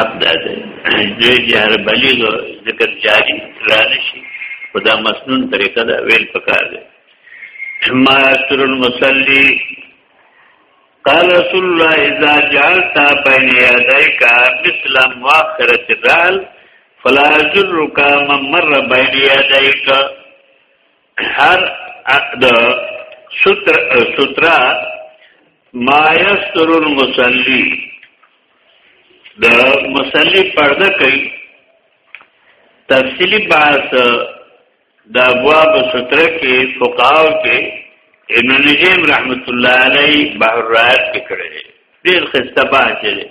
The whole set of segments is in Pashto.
حق دا دی دوی چې هر بلیغ ذکر جاری رانه شي په دا مسنون طریقه دا ویل پکار دی ما اثر المصلي قال رسول الله اذا جعلت بين يديك مثل مؤخره الرال فلا يجرك من مر بين يديك هر د ستر سترا ما یستر المصلی د مصلی پرده کوي تفصیلی بحث د ابواب ستر کې فقاو کې ابن نجیم رحمت الله علی بحر رائد کې کړی ډیر خسته باچې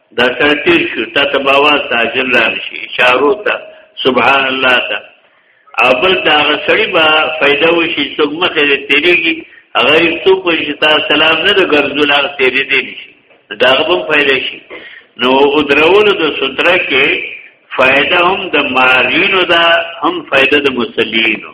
دا سره تیر شو تا ته باور تاجر را نشي اشارو ته سبحان الله ته او بل دا غسړی با فائدہ وشي څوک مخه دې تیریږي غریب څوک په شتا سلام نه د ګرځول هغه تیرې دې نشي دا غو فائدہ شي نو ودرول د ستره کې فائدہ هم د مارینو دا هم فائدہ د مسلینو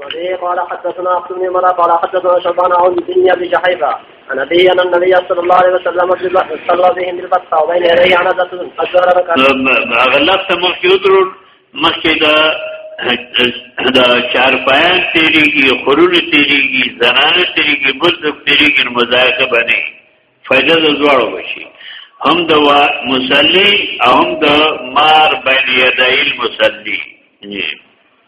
وبه قال حدثنا عبد بن مرة قال حدثنا شبان عون بن ابي جحيفه عن ابي ان النبي صلى الله عليه وسلم صلى بهم بالبطه وبين يديه عنزه قد ظهر ركعه غلط مخيوتر مخکې دا دا چارپایان تیریږي خورونه تیریږي زنانه تیریږي بل څه تیریږي مزایقه باندې فائدہ د زوړو بشي هم د مصلی او هم د مار بین یدایل مصلی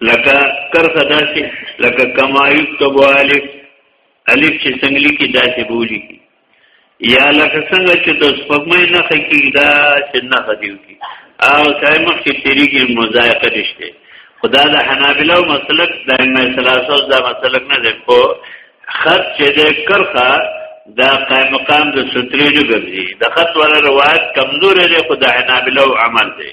لکه کرخه داسې لکه کما یكتب الف الف چې څنګه لیکي داسې بولی یا لکه څنګه چې د سپګمې نه خکې دا چې نه خدیو کی او ځای مخ کې تیریږي مزایقه نشته خدا د حنابلو مسلک د ائمه ثلاثه دا مسلک نه دی خو خط چې د کرخه دا قائم مقام د سترې نه ګرځي د خط ولا روایت کمزور دی خو د حنابلو عمل دی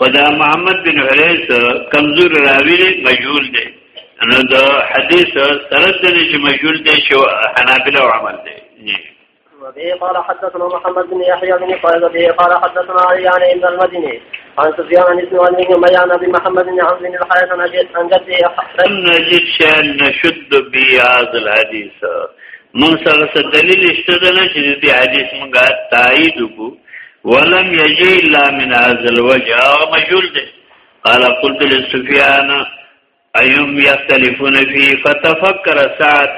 خدا محمد بن حریث کمزور راوی دی مجهول دی نو د حدیث سره د دې چې مجهول دی شو حنابلہ عمل دی وبه قال حدثنا محمد بن يحيى بن قيس به قال حدثنا علي عن ابن المديني عن سفيان عن اسمه عن ابن ميان ابي محمد بن عمرو بن الحارث عن جد عن جده لم نجد شيئا نشد به هذا الحديث من سره دلیل شته نه چې دې حدیث موږ تایید وکړو ولم يجي الا من هذا الوجه او مجهول ده قال قلت لسفيان ايهم يختلفون فيه فتفكر ساعه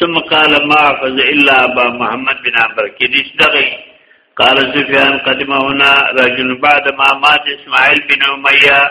ثم قال ما حفظ الا ابا محمد بن عمر كديش دغي قال سفيان قدم هنا رجل بعد ما مات اسماعيل بن اميه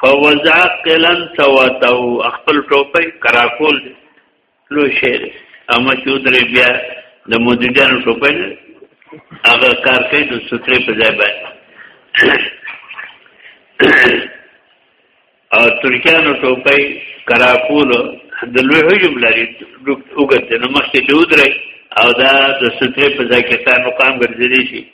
فوزع قلن سواتو خپل ټوپۍ کراکول لو شعر اما چې درې بیا د مدیدان ټوپۍ هغه کار کوي د سترې په ځای باندې او ترکیانو ټوپۍ کراکول د لوی حجم لري وګت نه مخکې چې ودرې او دا د سترې په ځای کې تا مقام ګرځېدي شي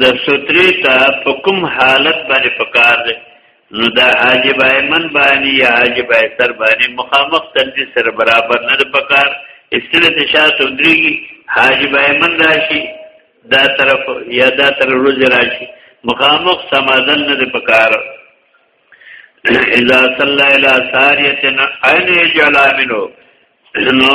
د سترې ته په کوم حالت باندې پکار دی نو دا حاجب ایمن باندې یا حاجب ایسر باندې مخامخ تندې سره برابر نه پکار استره ته شاته ودرېږي حاجب ایمن راشي دا طرف یا دا تر روز راشي مخامخ سمادن نه پکار اذا صلى الى ساريه عين جلامنو نو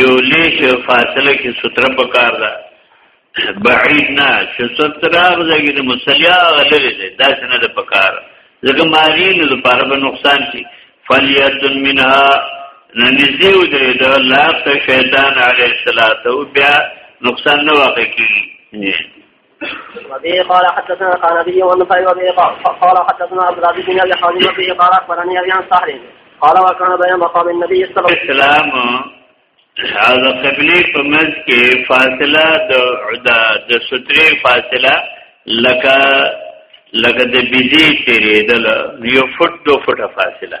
یو لیش فاصله کې ستر په کار ده بعید نه چې ستر راغږي د مسلیا غلې ده دا څنګه د پکار ځکه مالی نه لپاره به نقصان شي فلیت منها ننزی و دری دا لاغت شیطان علیه السلام بیا نقصان نه واقع کیږي وبه قال حدثنا قال ابي والنفعي وبه قال حدثنا عبد العزيز بن ابي حازم وبه قال اخبرني ابي عن صحر قال وكان بين مقام النبي صلى الله عليه وسلم هذا قبلي په مز کې فاصله د د ستري فاصله لکه لکه د بيزي تیرې دل یو فټ دو فټه فاصله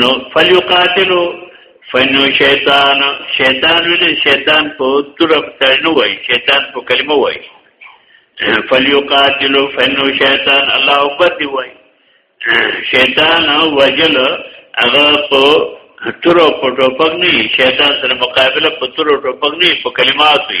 نو فلیقاتلو فنو شیطان شیطان ویل شیطان په ترب سره نه وای شیطان په کلمه وای فلیقاتلو فنو شیطان الله اکبر دی وای شیطان وجل هغه په ترو په ټوپک نه شیطان سره مقابله په ترو ټوپک نه په کلماتو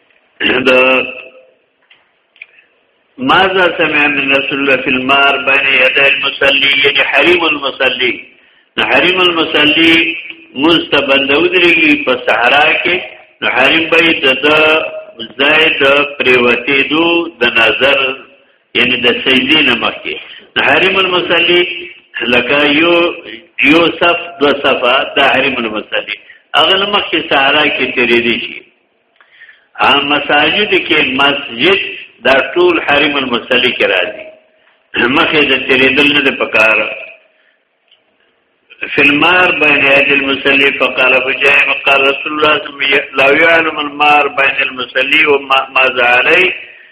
د ماذا سمع من رسول الله في المار بين يدي المصلي يعني حريم المصلي نو حریم المصلی مست بندو درېږي په صحرا کې نو حریم به د ځای د پریوتی دو د نظر یعنی د سجدی نه مخکې نو حریم المصلی لکه یو یو صف دو صفه د حریم المصلی اغل مخکې صحرا کې تیرې دي شي عام مساجد کې مسجد دا ټول حریم المصلی کې راځي مخه د تیرېدل نه د پکار فلمار بین یاد المصلی فقال فجاهم قال رسول الله صلی الله علیه وسلم لا يعلم المار بین المصلی وما ماذا علی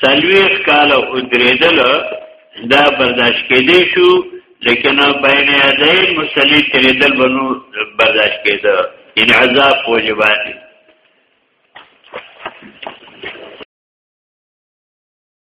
سلویخ کال ادریدل دا برداشت کېدی شو لیکن بین یدی مسلی تریدل بنو برداشت کېده ان عذاب پوجبانی